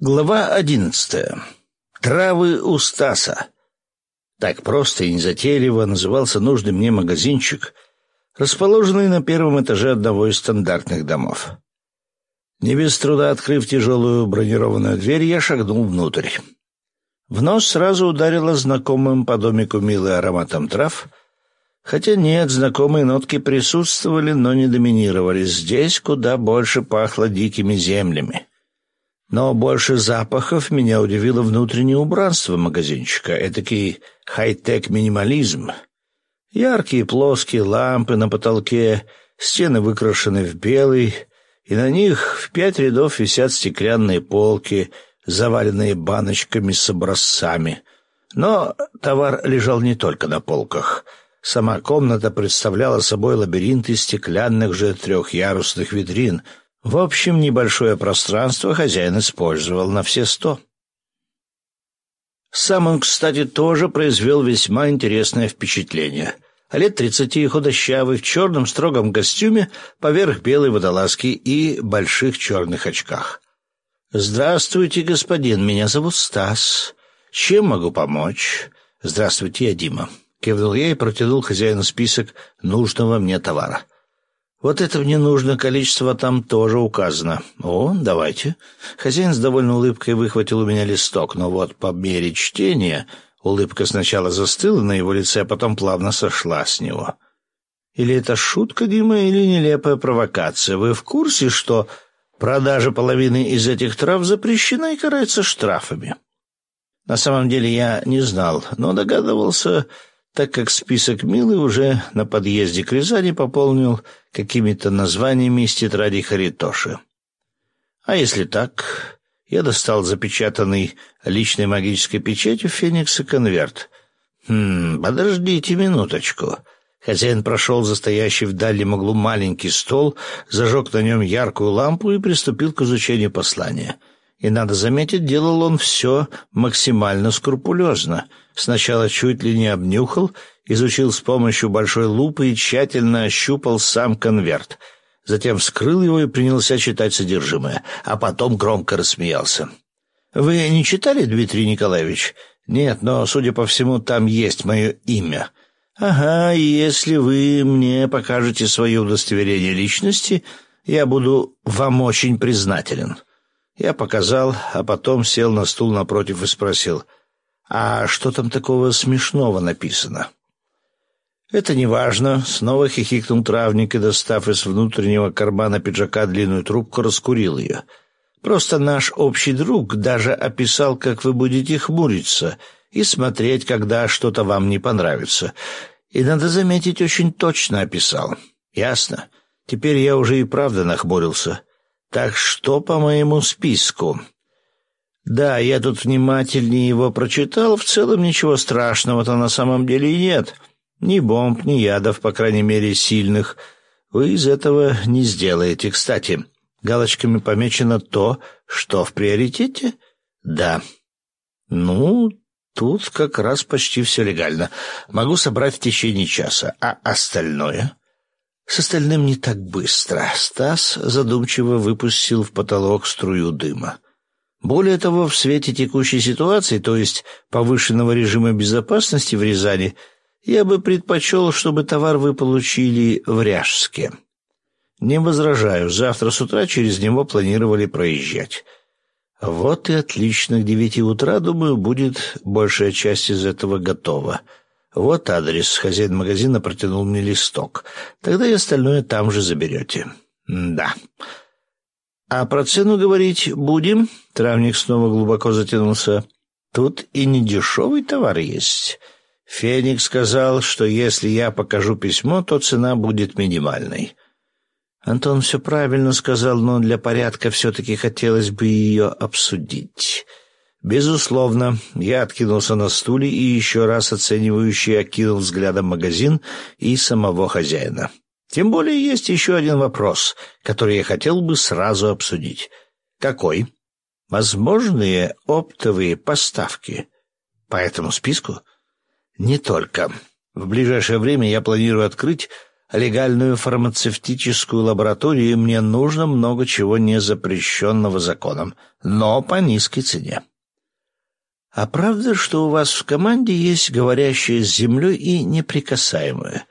Глава одиннадцатая. Травы у Стаса. Так просто и незатейливо назывался нужный мне магазинчик, расположенный на первом этаже одного из стандартных домов. Не без труда открыв тяжелую бронированную дверь, я шагнул внутрь. В нос сразу ударило знакомым по домику милый ароматом трав, хотя нет, знакомые нотки присутствовали, но не доминировали. Здесь куда больше пахло дикими землями. Но больше запахов меня удивило внутреннее убранство магазинчика, этакий хай-тек минимализм. Яркие плоские лампы на потолке, стены выкрашены в белый, и на них в пять рядов висят стеклянные полки, заваленные баночками с образцами. Но товар лежал не только на полках. Сама комната представляла собой лабиринт из стеклянных же трехъярусных витрин — в общем, небольшое пространство хозяин использовал на все сто. Сам он, кстати, тоже произвел весьма интересное впечатление. Лет тридцати худощавый, в черном строгом костюме, поверх белой водолазки и больших черных очках. «Здравствуйте, господин, меня зовут Стас. Чем могу помочь?» «Здравствуйте, я Дима». Кивнул я и протянул хозяину список нужного мне товара. Вот это мне нужно, количество там тоже указано. О, давайте. Хозяин с довольной улыбкой выхватил у меня листок, но вот по мере чтения улыбка сначала застыла на его лице, а потом плавно сошла с него. Или это шутка, Дима, или нелепая провокация? Вы в курсе, что продажа половины из этих трав запрещена и карается штрафами? На самом деле я не знал, но догадывался, так как список Милы уже на подъезде к Рязани пополнил какими-то названиями из тетради Харитоши. А если так, я достал запечатанный личной магической печатью Феникса конверт. Хм, подождите минуточку. Хозяин прошел за стоящий в дальнем углу маленький стол, зажег на нем яркую лампу и приступил к изучению послания — и, надо заметить, делал он все максимально скрупулезно. Сначала чуть ли не обнюхал, изучил с помощью большой лупы и тщательно ощупал сам конверт. Затем вскрыл его и принялся читать содержимое, а потом громко рассмеялся. «Вы не читали, Дмитрий Николаевич?» «Нет, но, судя по всему, там есть мое имя». «Ага, если вы мне покажете свое удостоверение личности, я буду вам очень признателен». Я показал, а потом сел на стул напротив и спросил, «А что там такого смешного написано?» «Это неважно», — снова хихикнул травник и, достав из внутреннего кармана пиджака длинную трубку, раскурил ее. «Просто наш общий друг даже описал, как вы будете хмуриться и смотреть, когда что-то вам не понравится. И, надо заметить, очень точно описал. Ясно. Теперь я уже и правда нахмурился. Так что по моему списку? Да, я тут внимательнее его прочитал, в целом ничего страшного-то на самом деле нет. Ни бомб, ни ядов, по крайней мере, сильных. Вы из этого не сделаете. Кстати, галочками помечено то, что в приоритете? Да. Ну, тут как раз почти все легально. Могу собрать в течение часа. А остальное? С остальным не так быстро. Стас задумчиво выпустил в потолок струю дыма. Более того, в свете текущей ситуации, то есть повышенного режима безопасности в Рязани, я бы предпочел, чтобы товар вы получили в Ряжске. Не возражаю, завтра с утра через него планировали проезжать. Вот и отлично, к девяти утра, думаю, будет большая часть из этого готова. «Вот адрес», — хозяин магазина протянул мне листок. «Тогда и остальное там же заберете». «Да». «А про цену говорить будем?» Травник снова глубоко затянулся. «Тут и недешевый товар есть». Феникс сказал, что если я покажу письмо, то цена будет минимальной. Антон все правильно сказал, но для порядка все-таки хотелось бы ее обсудить. Безусловно, я откинулся на стуле и еще раз оценивающе окинул взглядом магазин и самого хозяина. Тем более есть еще один вопрос, который я хотел бы сразу обсудить. Какой? Возможные оптовые поставки. По этому списку? Не только. В ближайшее время я планирую открыть легальную фармацевтическую лабораторию, и мне нужно много чего не запрещенного законом, но по низкой цене. А правда, что у вас в команде есть говорящая с землей и неприкасаемая?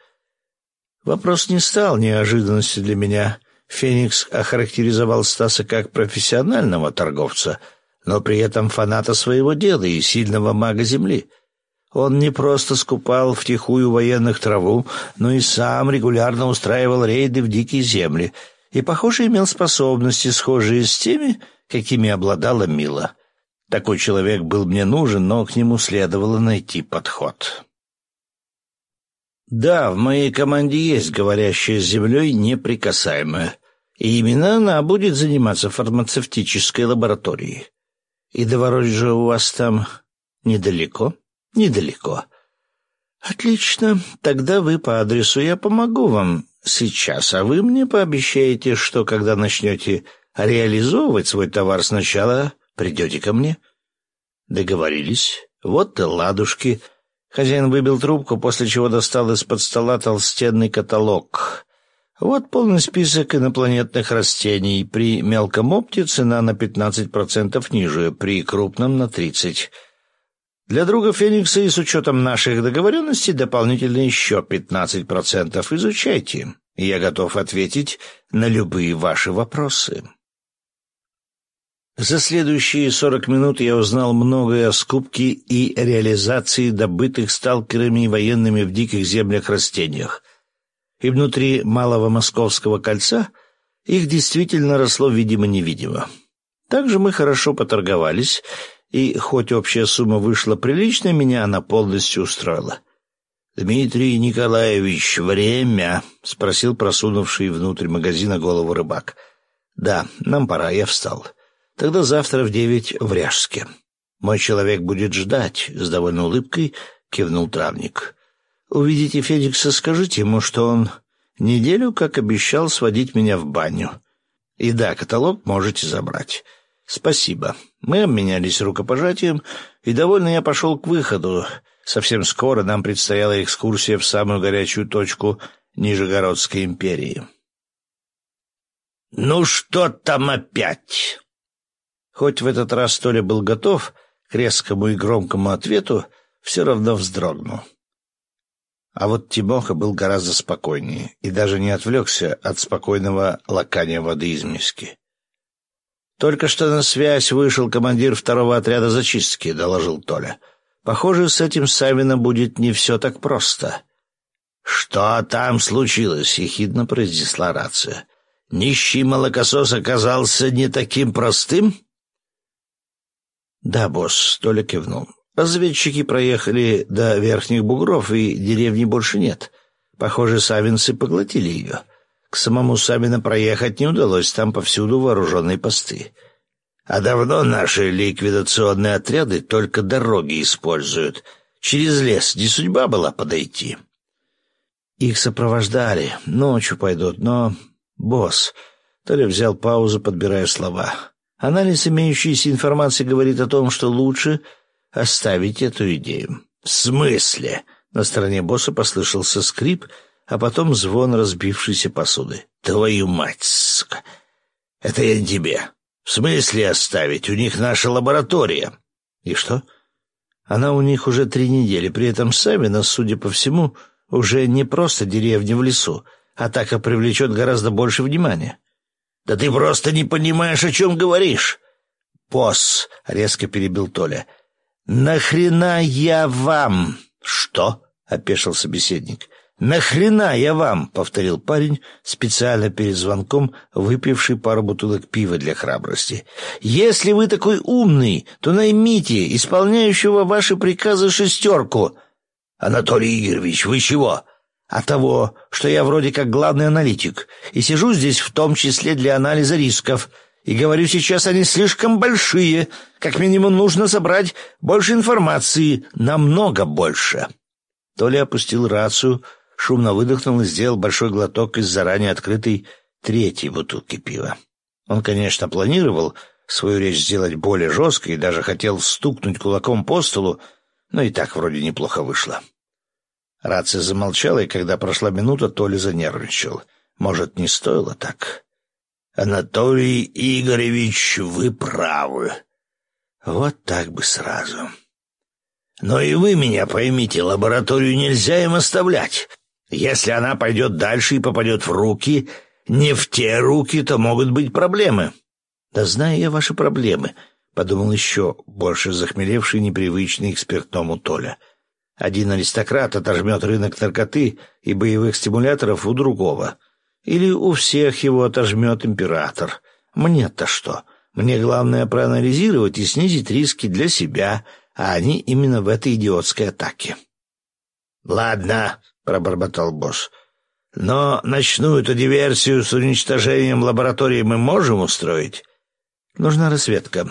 Вопрос не стал неожиданностью для меня. Феникс охарактеризовал Стаса как профессионального торговца, но при этом фаната своего дела и сильного мага земли. Он не просто скупал втихую военных траву, но и сам регулярно устраивал рейды в дикие земли и, похоже, имел способности, схожие с теми, какими обладала Мила. Такой человек был мне нужен, но к нему следовало найти подход. Да, в моей команде есть говорящая с землей неприкасаемая, и именно она будет заниматься фармацевтической лабораторией. И до Воронежа у вас там недалеко? Недалеко. Отлично, тогда вы по адресу, я помогу вам сейчас, а вы мне пообещаете, что когда начнете реализовывать свой товар сначала Придете ко мне?» «Договорились. Вот и ладушки». Хозяин выбил трубку, после чего достал из-под стола толстенный каталог. Вот полный список инопланетных растений. При мелком опте цена на 15% ниже, при крупном — на 30%. Для друга Феникса и с учетом наших договоренностей дополнительно еще 15%. Изучайте. Я готов ответить на любые ваши вопросы. За следующие сорок минут я узнал многое о скупке и реализации добытых сталкерами и военными в диких землях растениях. И внутри малого московского кольца их действительно росло видимо-невидимо. Также мы хорошо поторговались, и хоть общая сумма вышла приличной, меня она полностью устроила. «Дмитрий Николаевич, время?» — спросил просунувший внутрь магазина голову рыбак. «Да, нам пора, я встал». Тогда завтра в девять в Ряжске. Мой человек будет ждать, — с довольной улыбкой кивнул травник. Увидите Феникса, скажите ему, что он неделю, как обещал, сводить меня в баню. И да, каталог можете забрать. Спасибо. Мы обменялись рукопожатием, и довольно я пошел к выходу. Совсем скоро нам предстояла экскурсия в самую горячую точку Нижегородской империи. «Ну что там опять?» Хоть в этот раз Толя был готов к резкому и громкому ответу, все равно вздрогнул. А вот Тимоха был гораздо спокойнее и даже не отвлекся от спокойного лакания воды из миски. «Только что на связь вышел командир второго отряда зачистки», — доложил Толя. «Похоже, с этим Савина будет не все так просто». «Что там случилось?» — ехидно произнесла рация. «Нищий молокосос оказался не таким простым?» «Да, босс», — Толя кивнул. «Разведчики проехали до Верхних Бугров, и деревни больше нет. Похоже, савинцы поглотили ее. К самому Савино проехать не удалось, там повсюду вооруженные посты. А давно наши ликвидационные отряды только дороги используют. Через лес не судьба была подойти». «Их сопровождали. Ночью пойдут, но...» «Босс...» Толя взял паузу, подбирая слова. Анализ имеющейся информации говорит о том, что лучше оставить эту идею. «В смысле?» На стороне босса послышался скрип, а потом звон разбившейся посуды. «Твою мать, сука! Это я тебе. В смысле оставить? У них наша лаборатория». «И что?» «Она у них уже три недели, при этом Савина, судя по всему, уже не просто деревня в лесу. Атака привлечет гораздо больше внимания». «Да ты просто не понимаешь, о чем говоришь!» «Босс!» — резко перебил Толя. «Нахрена я вам?» «Что?» — опешил собеседник. «Нахрена я вам?» — повторил парень, специально перед звонком выпивший пару бутылок пива для храбрости. «Если вы такой умный, то наймите исполняющего ваши приказы шестерку». «Анатолий Игоревич, вы чего?» А того, что я вроде как главный аналитик, и сижу здесь в том числе для анализа рисков, и говорю сейчас они слишком большие, как минимум нужно собрать больше информации, намного больше». Толя опустил рацию, шумно выдохнул и сделал большой глоток из заранее открытой третьей бутылки пива. Он, конечно, планировал свою речь сделать более жесткой и даже хотел стукнуть кулаком по столу, но и так вроде неплохо вышло. Рация замолчала, и когда прошла минута, Толя занервничал. Может, не стоило так? «Анатолий Игоревич, вы правы». Вот так бы сразу. Но и вы меня поймите, лабораторию нельзя им оставлять. Если она пойдет дальше и попадет в руки, не в те руки, то могут быть проблемы. Да знаю я ваши проблемы, — подумал еще больше захмелевший непривычный к спиртному Толя. Один аристократ отожмет рынок наркоты и боевых стимуляторов у другого. Или у всех его отожмет император. Мне-то что? Мне главное проанализировать и снизить риски для себя — а они именно в этой идиотской атаке. «Ладно», — пробормотал босс, — «но ночную эту диверсию с уничтожением лаборатории мы можем устроить?» «Нужна разведка.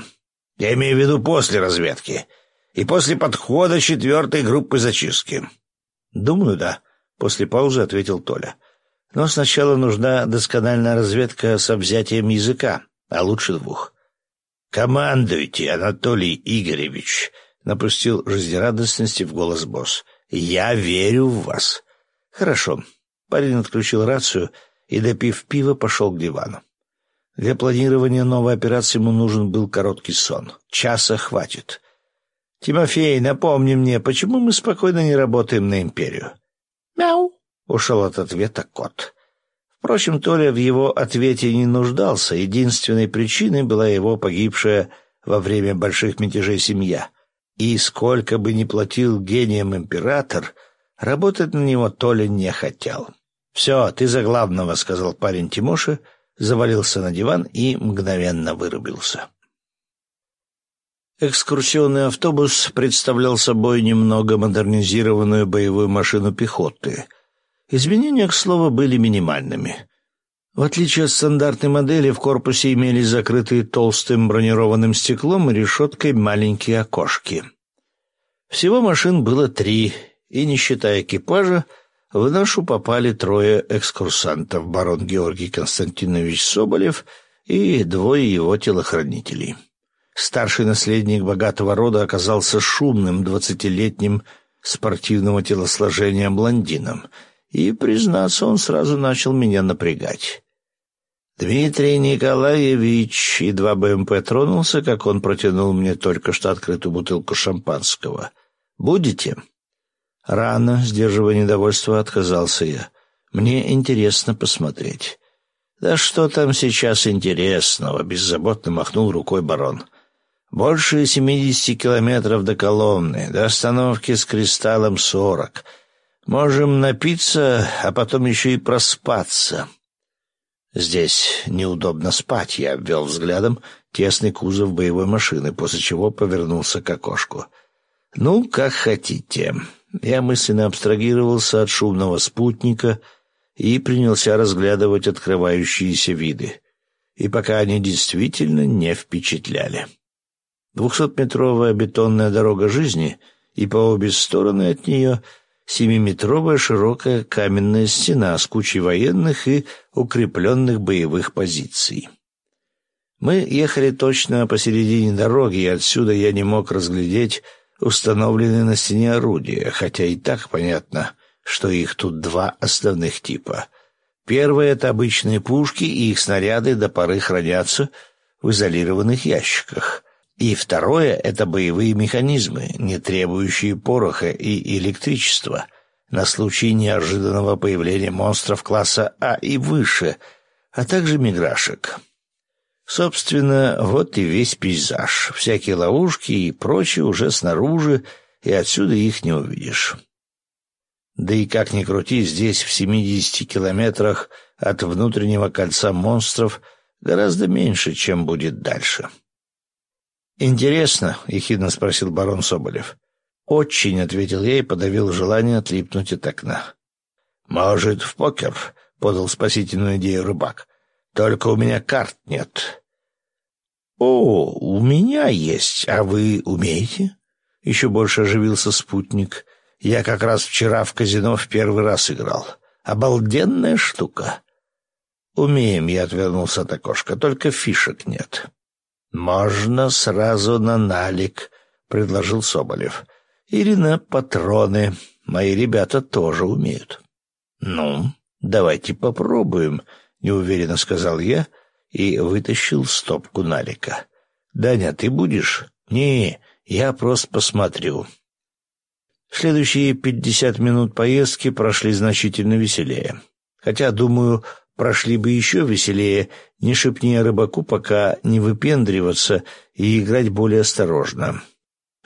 Я имею в виду после разведки и после подхода четвертой группы зачистки». «Думаю, да», — после паузы ответил Толя. «Но сначала нужна доскональная разведка с взятием языка, а лучше двух». «Командуйте, Анатолий Игоревич», напустил жизнерадостности в голос босс. «Я верю в вас». «Хорошо». Парень отключил рацию и, допив пива, пошел к дивану. Для планирования новой операции ему нужен был короткий сон. Часа хватит. «Тимофей, напомни мне, почему мы спокойно не работаем на империю?» «Мяу!» — ушел от ответа кот. Впрочем, Толя в его ответе не нуждался. Единственной причиной была его погибшая во время больших мятежей семья. И сколько бы ни платил гением император, работать на него Толя не хотел. «Все, ты за главного», — сказал парень Тимоша, завалился на диван и мгновенно вырубился. Экскурсионный автобус представлял собой немного модернизированную боевую машину пехоты. Изменения, к слову, были минимальными. В отличие от стандартной модели, в корпусе имелись закрытые толстым бронированным стеклом и решеткой маленькие окошки. Всего машин было три, и, не считая экипажа, в нашу попали трое экскурсантов — барон Георгий Константинович Соболев и двое его телохранителей. Старший наследник богатого рода оказался шумным двадцатилетним спортивного телосложения блондином, и, признаться, он сразу начал меня напрягать. Дмитрий Николаевич едва БМП тронулся, как он протянул мне только что открытую бутылку шампанского. «Будете?» Рано, сдерживая недовольство, отказался я. «Мне интересно посмотреть». «Да что там сейчас интересного?» — беззаботно махнул рукой барон. «Больше семидесяти километров до Коломны, до остановки с кристаллом сорок. Можем напиться, а потом еще и проспаться». Здесь неудобно спать, я обвел взглядом тесный кузов боевой машины, после чего повернулся к окошку. Ну, как хотите. Я мысленно абстрагировался от шумного спутника и принялся разглядывать открывающиеся виды. И пока они действительно не впечатляли. Двухсотметровая бетонная дорога жизни, и по обе стороны от нее — семиметровая широкая каменная стена с кучей военных и укрепленных боевых позиций. Мы ехали точно посередине дороги, и отсюда я не мог разглядеть установленные на стене орудия, хотя и так понятно, что их тут два основных типа. Первое — это обычные пушки, и их снаряды до поры хранятся в изолированных ящиках. И второе — это боевые механизмы, не требующие пороха и электричества, на случай неожиданного появления монстров класса А и выше, а также миграшек. Собственно, вот и весь пейзаж. Всякие ловушки и прочее уже снаружи, и отсюда их не увидишь. Да и как ни крути, здесь, в семидесяти километрах от внутреннего кольца монстров, гораздо меньше, чем будет дальше. «Интересно?» — ехидно спросил барон Соболев. «Очень», — ответил я и подавил желание отлипнуть от окна. «Может, в покер?» — подал спасительную идею рыбак. «Только у меня карт нет». «О, у меня есть, а вы умеете?» Еще больше оживился спутник. «Я как раз вчера в казино в первый раз играл. Обалденная штука». «Умеем», — я отвернулся от окошка, — «только фишек нет». «Можно сразу на налик», — предложил Соболев. «Или на патроны. Мои ребята тоже умеют. Ну, давайте попробуем, неуверенно сказал я и вытащил стопку налика. Даня, ты будешь? Не, я просто посмотрю. Следующие пятьдесят минут поездки прошли значительно веселее. Хотя, думаю, прошли бы еще веселее, не шепни рыбаку пока не выпендриваться и играть более осторожно.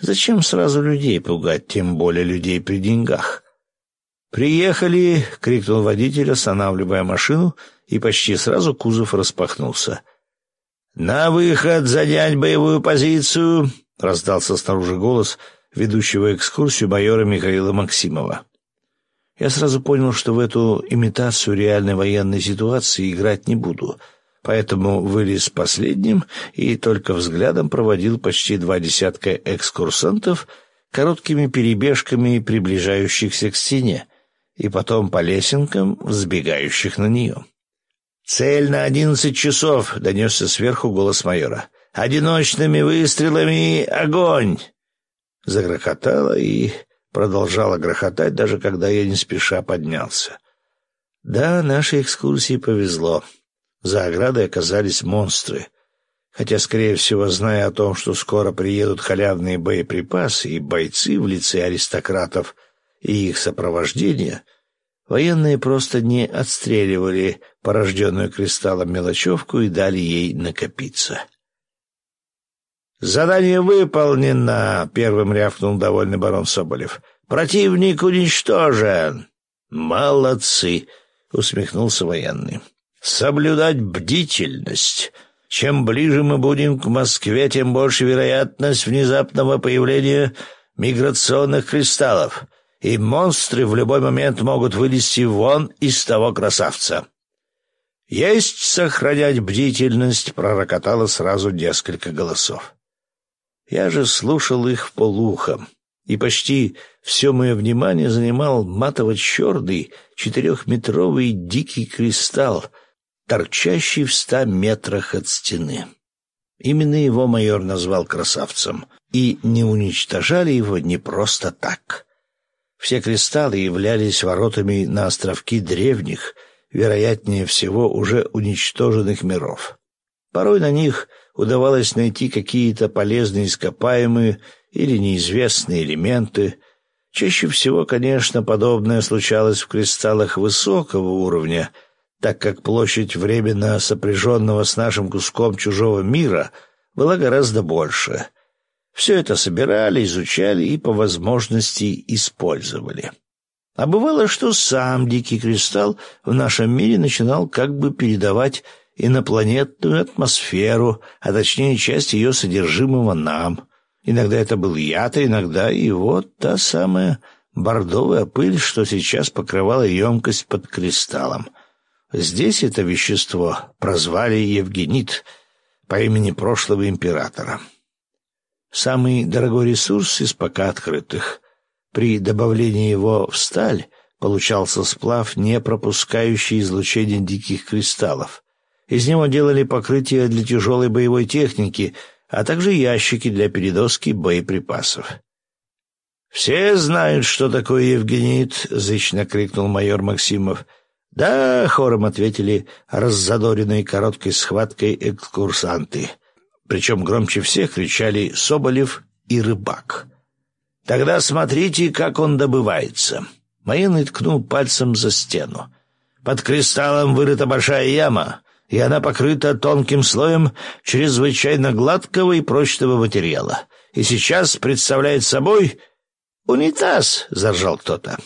Зачем сразу людей пугать, тем более людей при деньгах? «Приехали!» — крикнул водитель, останавливая машину, и почти сразу кузов распахнулся. «На выход! Занять боевую позицию!» — раздался снаружи голос ведущего экскурсию майора Михаила Максимова. Я сразу понял, что в эту имитацию реальной военной ситуации играть не буду, поэтому вылез последним и только взглядом проводил почти два десятка экскурсантов короткими перебежками приближающихся к стене и потом по лесенкам, взбегающих на нее. «Цель на одиннадцать часов!» — донесся сверху голос майора. «Одиночными выстрелами огонь!» Загрохотало и продолжало грохотать, даже когда я не спеша поднялся. Да, нашей экскурсии повезло. За оградой оказались монстры. Хотя, скорее всего, зная о том, что скоро приедут халявные боеприпасы и бойцы в лице аристократов и их сопровождения, Военные просто не отстреливали порожденную кристаллом мелочевку и дали ей накопиться. «Задание выполнено!» — первым рявкнул довольный барон Соболев. «Противник уничтожен!» «Молодцы!» — усмехнулся военный. «Соблюдать бдительность. Чем ближе мы будем к Москве, тем больше вероятность внезапного появления миграционных кристаллов и монстры в любой момент могут вылезти вон из того красавца. «Есть сохранять бдительность!» — пророкотало сразу несколько голосов. Я же слушал их в полухо, и почти все мое внимание занимал матово-черный четырехметровый дикий кристалл, торчащий в ста метрах от стены. Именно его майор назвал красавцем, и не уничтожали его не просто так. Все кристаллы являлись воротами на островки древних, вероятнее всего уже уничтоженных миров. Порой на них удавалось найти какие-то полезные ископаемые или неизвестные элементы. Чаще всего, конечно, подобное случалось в кристаллах высокого уровня, так как площадь временно сопряженного с нашим куском чужого мира была гораздо больше — все это собирали, изучали и по возможности использовали. А бывало, что сам дикий кристалл в нашем мире начинал как бы передавать инопланетную атмосферу, а точнее часть ее содержимого нам. Иногда это был яд, а иногда и вот та самая бордовая пыль, что сейчас покрывала емкость под кристаллом. Здесь это вещество прозвали Евгенит по имени прошлого императора. Самый дорогой ресурс из пока открытых. При добавлении его в сталь получался сплав, не пропускающий излучение диких кристаллов. Из него делали покрытие для тяжелой боевой техники, а также ящики для передоски боеприпасов. «Все знают, что такое евгенит», — зычно крикнул майор Максимов. «Да», — хором ответили раззадоренные короткой схваткой экскурсанты. Причем громче всех кричали Соболев и Рыбак. «Тогда смотрите, как он добывается». Военный ткнул пальцем за стену. Под кристаллом вырыта большая яма, и она покрыта тонким слоем чрезвычайно гладкого и прочного материала. И сейчас представляет собой унитаз, — заржал кто-то.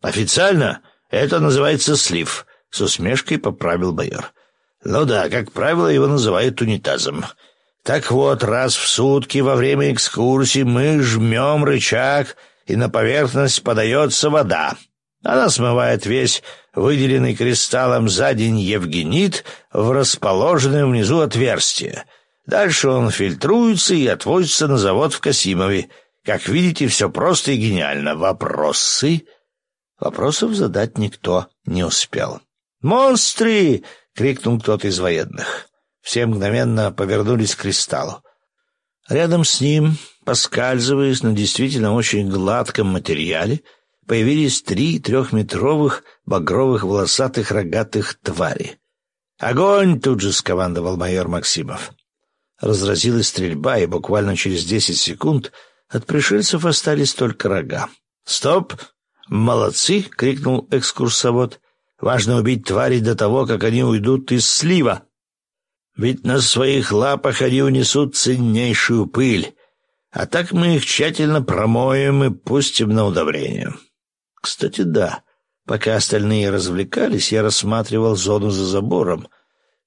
Официально это называется слив, — с усмешкой поправил майор. Ну да, как правило, его называют унитазом. Так вот, раз в сутки во время экскурсии мы жмем рычаг, и на поверхность подается вода. Она смывает весь выделенный кристаллом за день евгенит в расположенное внизу отверстие. Дальше он фильтруется и отвозится на завод в Касимове. Как видите, все просто и гениально. Вопросы? Вопросов задать никто не успел. «Монстры!» — крикнул кто-то из военных. Все мгновенно повернулись к кристаллу. Рядом с ним, поскальзываясь на действительно очень гладком материале, появились три трехметровых багровых волосатых рогатых твари. «Огонь!» — тут же скомандовал майор Максимов. Разразилась стрельба, и буквально через десять секунд от пришельцев остались только рога. «Стоп! Молодцы!» — крикнул экскурсовод. «Важно убить тварей до того, как они уйдут из слива. Ведь на своих лапах они унесут ценнейшую пыль, а так мы их тщательно промоем и пустим на удобрение». Кстати, да. Пока остальные развлекались, я рассматривал зону за забором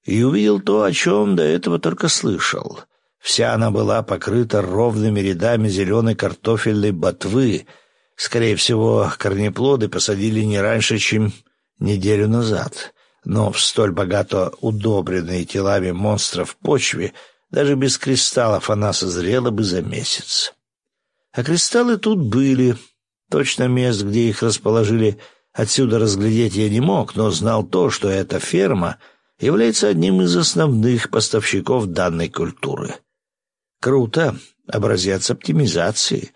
и увидел то, о чем до этого только слышал. Вся она была покрыта ровными рядами зеленой картофельной ботвы. Скорее всего, корнеплоды посадили не раньше, чем неделю назад. Но в столь богато удобренной телами монстров почве даже без кристаллов она созрела бы за месяц. А кристаллы тут были. Точно мест, где их расположили, отсюда разглядеть я не мог, но знал то, что эта ферма является одним из основных поставщиков данной культуры. Круто, образец оптимизации.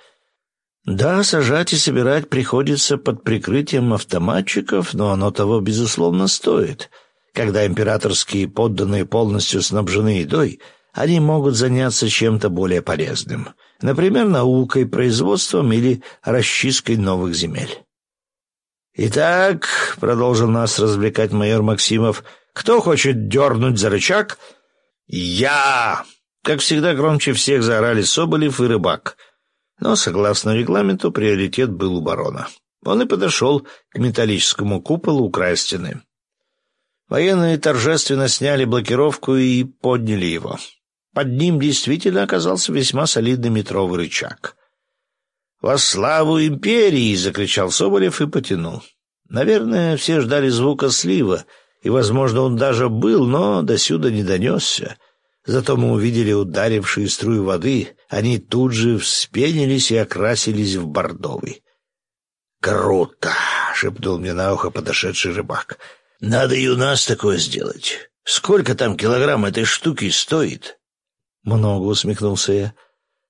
Да, сажать и собирать приходится под прикрытием автоматчиков, но оно того, безусловно, стоит. Когда императорские подданные полностью снабжены едой, они могут заняться чем-то более полезным, например, наукой, производством или расчисткой новых земель. «Итак», — продолжил нас развлекать майор Максимов, — «кто хочет дернуть за рычаг?» «Я!» Как всегда, громче всех заорали Соболев и Рыбак. Но, согласно регламенту, приоритет был у барона. Он и подошел к металлическому куполу у края стены. Военные торжественно сняли блокировку и подняли его. Под ним действительно оказался весьма солидный метровый рычаг. «Во славу империи!» — закричал Соболев и потянул. Наверное, все ждали звука слива, и, возможно, он даже был, но досюда не донесся — Зато мы увидели ударившие струи воды, они тут же вспенились и окрасились в бордовый. «Круто!» — шепнул мне на ухо подошедший рыбак. «Надо и у нас такое сделать. Сколько там килограмм этой штуки стоит?» «Много», — усмехнулся я.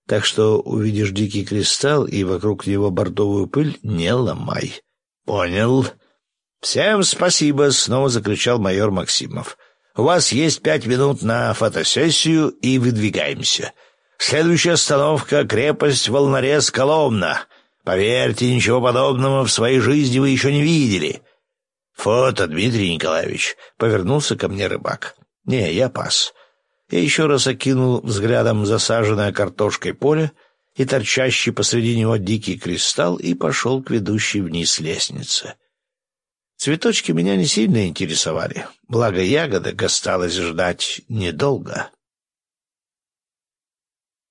«Так что увидишь дикий кристалл и вокруг него бордовую пыль, не ломай». «Понял». «Всем спасибо», — снова закричал майор Максимов. У вас есть пять минут на фотосессию и выдвигаемся. Следующая остановка — крепость Волнорез Коломна. Поверьте, ничего подобного в своей жизни вы еще не видели. Фото, Дмитрий Николаевич. Повернулся ко мне рыбак. Не, я пас. Я еще раз окинул взглядом засаженное картошкой поле и торчащий посреди него дикий кристалл и пошел к ведущей вниз лестнице. Цветочки меня не сильно интересовали, благо ягодок осталось ждать недолго.